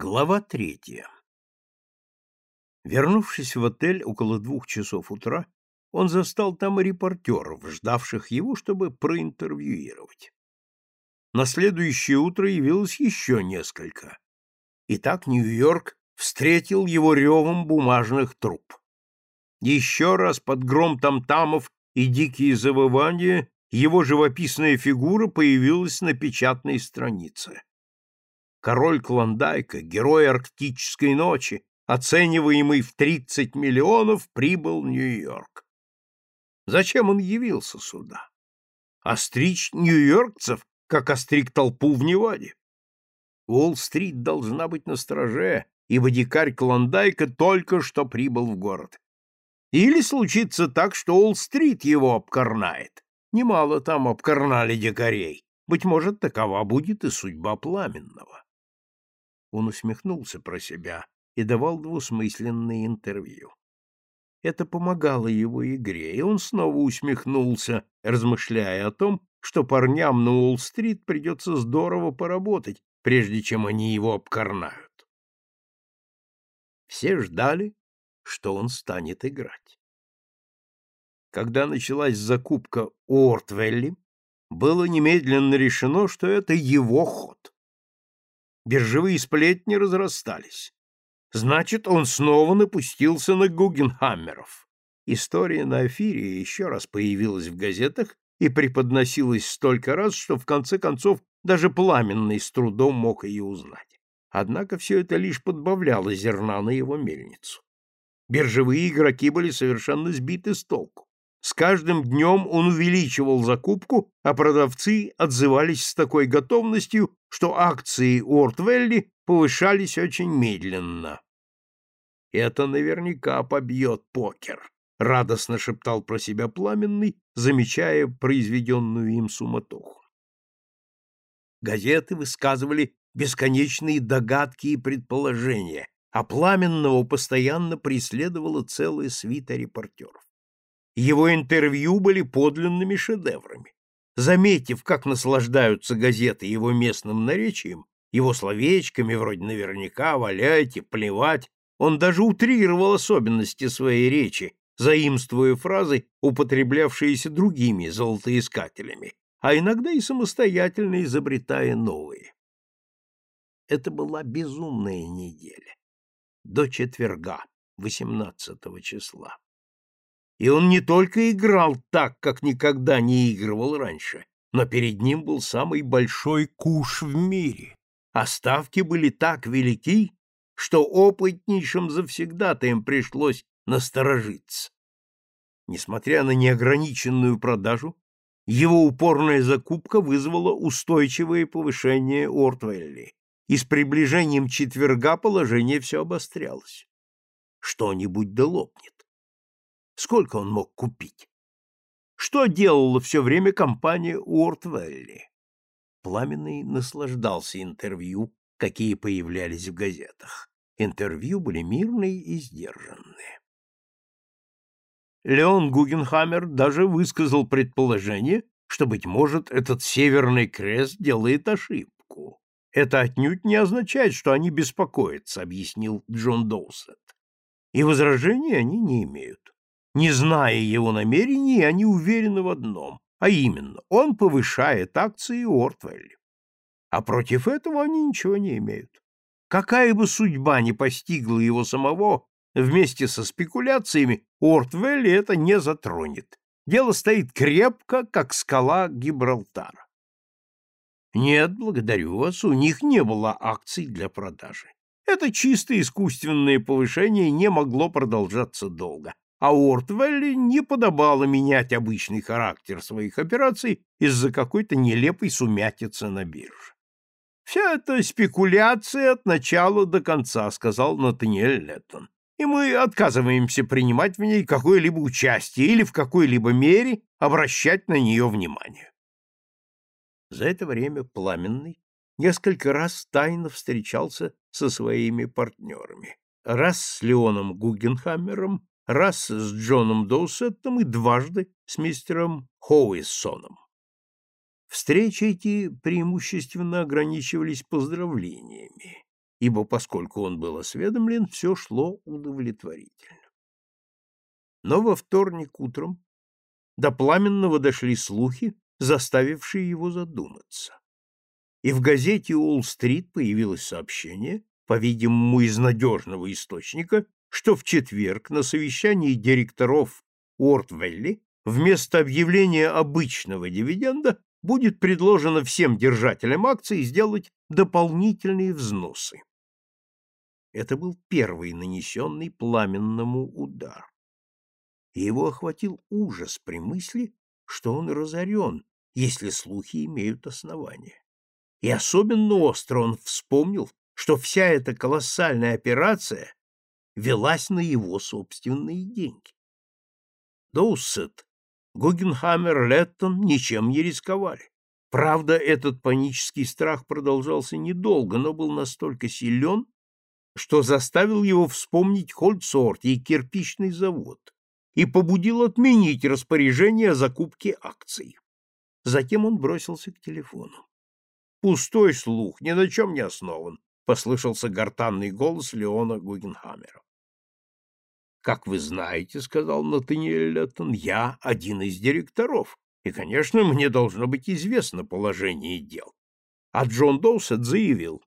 Глава третья. Вернувшись в отель около двух часов утра, он застал там репортеров, ждавших его, чтобы проинтервьюировать. На следующее утро явилось еще несколько. Итак, Нью-Йорк встретил его ревом бумажных труб. Еще раз под гром тамтамов и дикие завывания его живописная фигура появилась на печатной странице король Клондайка, герой арктической ночи, оцениваемый в 30 миллионов, прибыл в Нью-Йорк. Зачем он явился сюда? Остричь нью-йоркцев, как остриг толпу в Неваде. Уолл-стрит должна быть на страже, ибо дикарь Клондайка только что прибыл в город. Или случится так, что Уолл-стрит его обкорнает. Немало там обкорнали дикарей. Быть может, такова будет и судьба Пламенного. Он усмехнулся про себя и давал двусмысленные интервью. Это помогало его игре, и он снова усмехнулся, размышляя о том, что парням на Уолл-стрит придется здорово поработать, прежде чем они его обкорнают. Все ждали, что он станет играть. Когда началась закупка Уортвелли, было немедленно решено, что это его ход. Биржевые сплетни разрастались. Значит, он снова напустился на Гугенхаммеров. История на Афире еще раз появилась в газетах и преподносилась столько раз, что в конце концов даже Пламенный с трудом мог ее узнать. Однако все это лишь подбавляло зерна на его мельницу. Биржевые игроки были совершенно сбиты с толку. С каждым днем он увеличивал закупку, а продавцы отзывались с такой готовностью, что акции Уортвелли повышались очень медленно. «Это наверняка побьет покер», — радостно шептал про себя Пламенный, замечая произведенную им суматоху. Газеты высказывали бесконечные догадки и предположения, а Пламенного постоянно преследовала целая свита репортеров. Его интервью были подлинными шедеврами. Заметив, как наслаждаются газеты его местным наречием, его словечками вроде «наверняка», «валяйте», «плевать», он даже утрировал особенности своей речи, заимствуя фразы, употреблявшиеся другими золотоискателями, а иногда и самостоятельно изобретая новые. Это была безумная неделя. До четверга, 18 числа. И он не только играл так, как никогда не игрывал раньше, но перед ним был самый большой куш в мире, а ставки были так велики, что опытнейшим завсегдатаем пришлось насторожиться. Несмотря на неограниченную продажу, его упорная закупка вызвала устойчивое повышение Ортвелли, и с приближением четверга положение все обострялось. Что-нибудь да лопнет. Сколько он мог купить? Что делала все время компания Уортвелли? Пламенный наслаждался интервью, какие появлялись в газетах. Интервью были мирные и сдержанные. Леон Гугенхаммер даже высказал предположение, что, быть может, этот Северный Крест делает ошибку. Это отнюдь не означает, что они беспокоятся, объяснил Джон Доусет. И возражений они не имеют. Не зная его намерений, они уверены в одном, а именно, он повышает акции Ортвелли. А против этого они ничего не имеют. Какая бы судьба ни постигла его самого, вместе со спекуляциями Ортвелли это не затронет. Дело стоит крепко, как скала Гибралтара. Нет, благодарю вас, у них не было акций для продажи. Это чисто искусственное повышение не могло продолжаться долго а Уортвелли не подобало менять обычный характер своих операций из-за какой-то нелепой сумятицы на бирже. «Вся это спекуляция от начала до конца», — сказал Натаниэль Леттон. «И мы отказываемся принимать в ней какое-либо участие или в какой-либо мере обращать на нее внимание». За это время Пламенный несколько раз тайно встречался со своими партнерами. Раз с Леоном Гугенхаммером, раз с Джоном Доусеттом и дважды с мистером Хоуиссоном. Встречи эти преимущественно ограничивались поздравлениями. ибо поскольку он был осведомлен, все шло удовлетворительно. Но во вторник утром до Пламенного дошли слухи, заставившие его задуматься. И в газете «Уолл-стрит» появилось сообщение, по-видимому, из надежного источника, что в четверг на совещании директоров Уортвелли вместо объявления обычного дивиденда будет предложено всем держателям акций сделать дополнительные взносы. Это был первый нанесенный пламенному удар. И его охватил ужас при мысли, что он разорен, если слухи имеют основания. И особенно остро он вспомнил, что вся эта колоссальная операция велась на его собственные деньги. Доуссет, Гугенхаммер, Леттон ничем не рисковали. Правда, этот панический страх продолжался недолго, но был настолько силен, что заставил его вспомнить Хольцорт и кирпичный завод и побудил отменить распоряжение о закупке акций. Затем он бросился к телефону. «Пустой слух, ни на чем не основан», — послышался гортанный голос Леона Гугенхаммера. «Как вы знаете, — сказал Натаниэль Леттон, — я один из директоров, и, конечно, мне должно быть известно положение дел. А Джон Доусет заявил,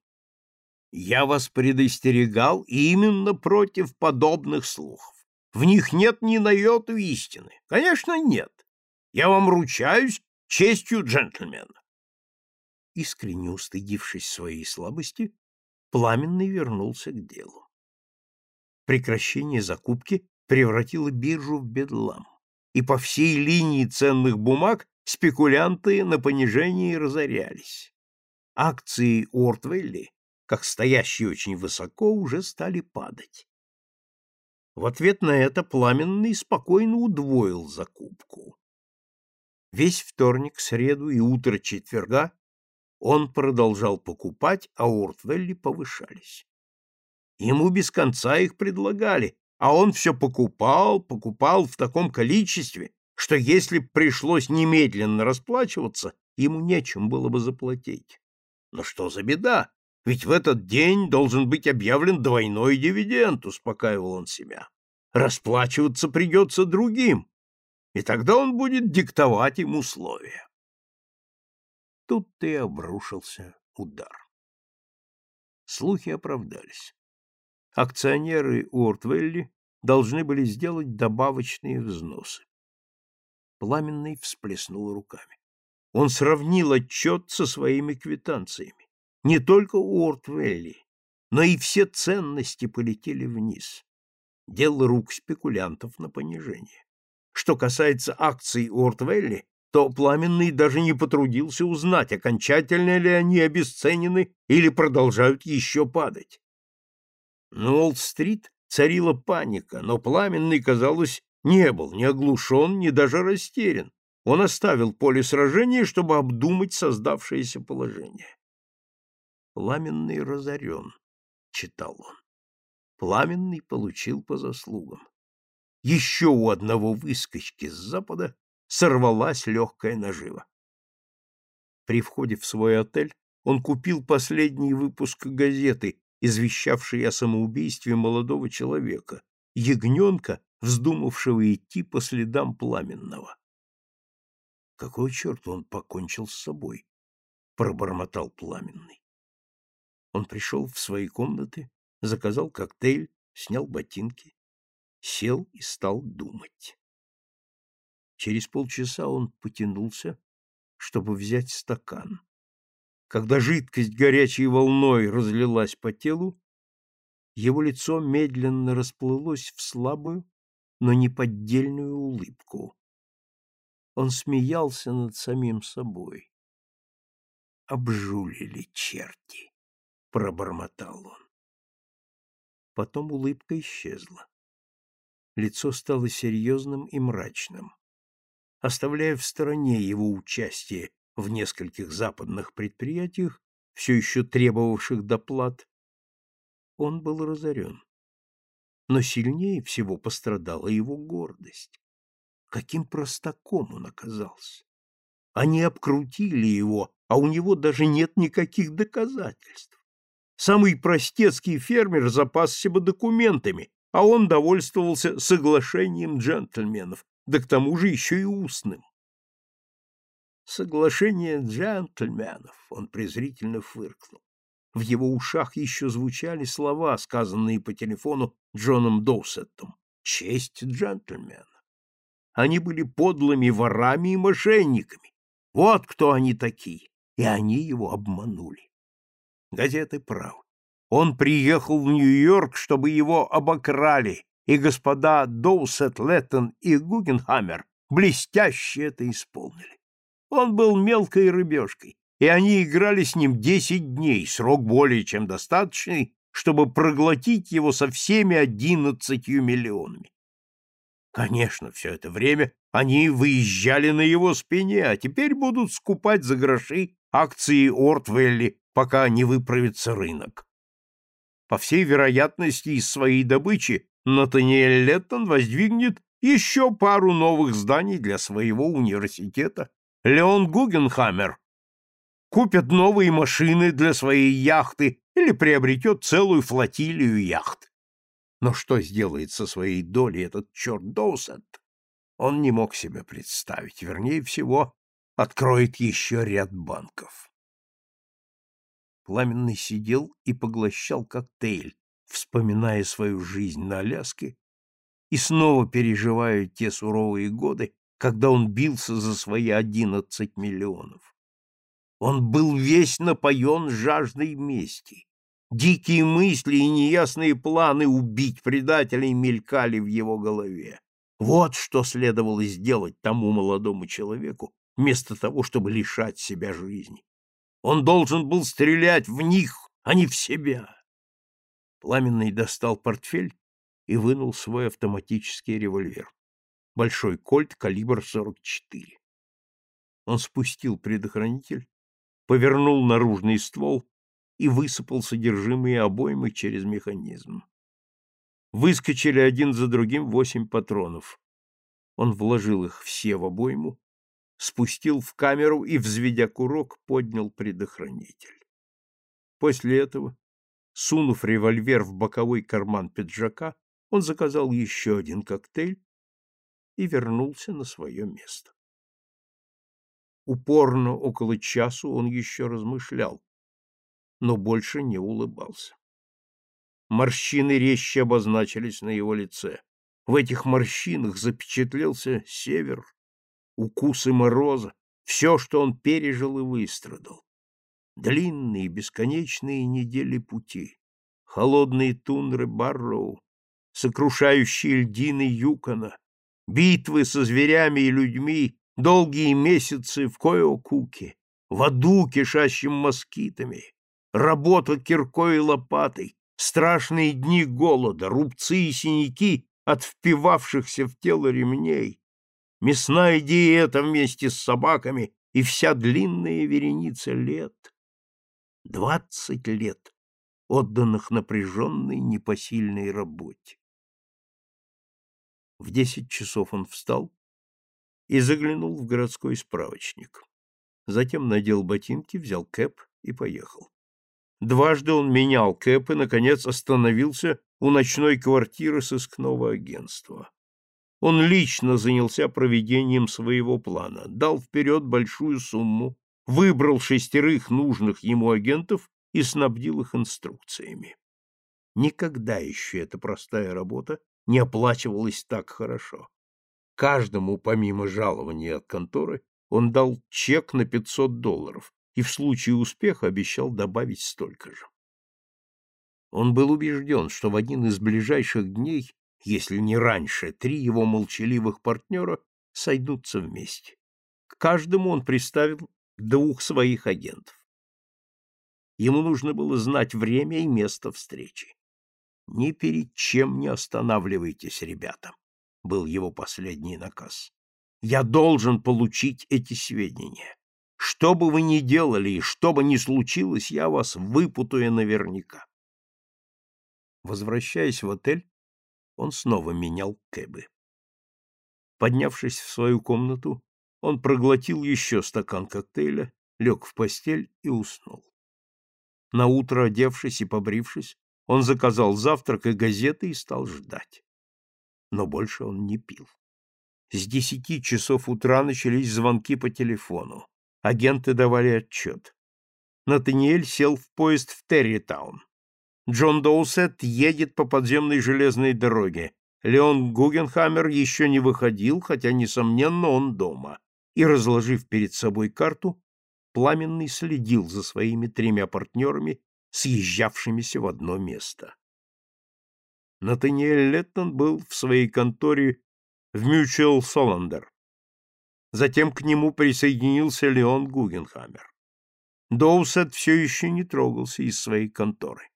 «Я вас предостерегал именно против подобных слухов. В них нет ни на йоту истины. Конечно, нет. Я вам ручаюсь честью джентльмена. Искренне устыдившись своей слабости, Пламенный вернулся к делу. Прекращение закупки превратило биржу в бедлам, и по всей линии ценных бумаг спекулянты на понижении разорялись. Акции Ортвелли, как стоящие очень высоко, уже стали падать. В ответ на это Пламенный спокойно удвоил закупку. Весь вторник, среду и утро четверга он продолжал покупать, а Ортвелли повышались. Ему без конца их предлагали, а он все покупал, покупал в таком количестве, что если б пришлось немедленно расплачиваться, ему нечем было бы заплатить. Но что за беда? Ведь в этот день должен быть объявлен двойной дивиденд, успокаивал он себя. Расплачиваться придется другим, и тогда он будет диктовать им условия. Тут ты обрушился удар. Слухи оправдались. Акционеры Уортвелли должны были сделать добавочные взносы. Пламенный всплеснул руками. Он сравнил отчет со своими квитанциями. Не только Уортвелли, но и все ценности полетели вниз. Дело рук спекулянтов на понижение. Что касается акций Уортвелли, то Пламенный даже не потрудился узнать, окончательно ли они обесценены или продолжают еще падать. На Уолл-стрит царила паника, но Пламенный, казалось, не был ни оглушен, ни даже растерян. Он оставил поле сражения, чтобы обдумать создавшееся положение. «Пламенный разорен», — читал он. Пламенный получил по заслугам. Еще у одного выскочки с запада сорвалась легкая нажива. При входе в свой отель он купил последний выпуск газеты, извещавший о самоубийстве молодого человека, ягненка, вздумавшего идти по следам пламенного. Какой черт он покончил с собой? пробормотал пламенный. Он пришел в свои комнаты, заказал коктейль, снял ботинки, сел и стал думать. Через полчаса он потянулся, чтобы взять стакан. Когда жидкость горячей волной разлилась по телу, его лицо медленно расплылось в слабую, но неподдельную улыбку. Он смеялся над самим собой. «Обжулили черти!» — пробормотал он. Потом улыбка исчезла. Лицо стало серьезным и мрачным. Оставляя в стороне его участие в нескольких западных предприятиях, все еще требовавших доплат, он был разорен. Но сильнее всего пострадала его гордость. Каким простаком он оказался! Они обкрутили его, а у него даже нет никаких доказательств. Самый простецкий фермер запасся бы документами, а он довольствовался соглашением джентльменов, да к тому же еще и устным. Соглашение джентльменов, он презрительно фыркнул. В его ушах еще звучали слова, сказанные по телефону Джоном Доусеттом. Честь джентльмена. Они были подлыми ворами и мошенниками. Вот кто они такие. И они его обманули. Газеты правы. Он приехал в Нью-Йорк, чтобы его обокрали, и господа Доусет, Леттон и Гугенхаммер блестяще это исполнили. Он был мелкой рыбешкой, и они играли с ним десять дней, срок более чем достаточный, чтобы проглотить его со всеми одиннадцатью миллионами. Конечно, все это время они выезжали на его спине, а теперь будут скупать за гроши акции Ортвелли, пока не выправится рынок. По всей вероятности, из своей добычи Натаниэль Леттон воздвигнет еще пару новых зданий для своего университета. Леон Гугенхаммер купит новые машины для своей яхты или приобретет целую флотилию яхт. Но что сделает со своей долей этот черт Доусет? Он не мог себе представить. Вернее всего, откроет еще ряд банков. Пламенный сидел и поглощал коктейль, вспоминая свою жизнь на Аляске и снова переживая те суровые годы, когда он бился за свои одиннадцать миллионов. Он был весь напоен жаждой мести. Дикие мысли и неясные планы убить предателей мелькали в его голове. Вот что следовало сделать тому молодому человеку, вместо того, чтобы лишать себя жизни. Он должен был стрелять в них, а не в себя. Пламенный достал портфель и вынул свой автоматический револьвер. Большой кольт, калибр 44. Он спустил предохранитель, повернул наружный ствол и высыпал содержимое обоймы через механизм. Выскочили один за другим восемь патронов. Он вложил их все в обойму, спустил в камеру и, взведя курок, поднял предохранитель. После этого, сунув револьвер в боковой карман пиджака, он заказал еще один коктейль и вернулся на свое место. Упорно около часу он еще размышлял, но больше не улыбался. Морщины резче обозначились на его лице. В этих морщинах запечатлелся север, укусы мороза, все, что он пережил и выстрадал. Длинные бесконечные недели пути, холодные тундры Барроу, сокрушающие льдины Юкона, битвы со зверями и людьми, долгие месяцы в Коэокуке, в аду, кишащим москитами, работа киркой и лопатой, страшные дни голода, рубцы и синяки от впивавшихся в тело ремней, мясная диета вместе с собаками и вся длинная вереница лет. Двадцать лет, отданных напряженной непосильной работе. В десять часов он встал и заглянул в городской справочник. Затем надел ботинки, взял кэп и поехал. Дважды он менял кэп и, наконец, остановился у ночной квартиры сыскного агентства. Он лично занялся проведением своего плана, дал вперед большую сумму, выбрал шестерых нужных ему агентов и снабдил их инструкциями. Никогда еще эта простая работа не оплачивалась так хорошо. Каждому, помимо жалования от конторы, он дал чек на 500 долларов, и в случае успеха обещал добавить столько же. Он был убежден, что в один из ближайших дней, если не раньше, три его молчаливых партнера сойдутся вместе. К каждому он приставил двух своих агентов. Ему нужно было знать время и место встречи. «Ни перед чем не останавливайтесь, ребята», — был его последний наказ. «Я должен получить эти сведения. Что бы вы ни делали и что бы ни случилось, я вас выпутаю наверняка. Возвращаясь в отель, он снова менял кэбы. Поднявшись в свою комнату, он проглотил еще стакан коктейля, лег в постель и уснул. Наутро, одевшись и побрившись, он заказал завтрак и газеты и стал ждать. Но больше он не пил. С десяти часов утра начались звонки по телефону. Агенты давали отчет. Натаниэль сел в поезд в Территаун. Джон Доусет едет по подземной железной дороге. Леон Гугенхаммер еще не выходил, хотя, несомненно, он дома. И, разложив перед собой карту, Пламенный следил за своими тремя партнерами, съезжавшимися в одно место. Натаниэль Леттон был в своей конторе в Мючуэл Соландер. Затем к нему присоединился Леон Гугенхаммер. Доусет все еще не трогался из своей конторы.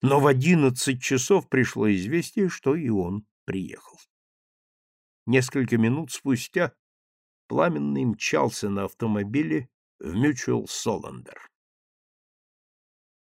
Но в одиннадцать часов пришло известие, что и он приехал. Несколько минут спустя Пламенный мчался на автомобиле в Мючуэл Соландер.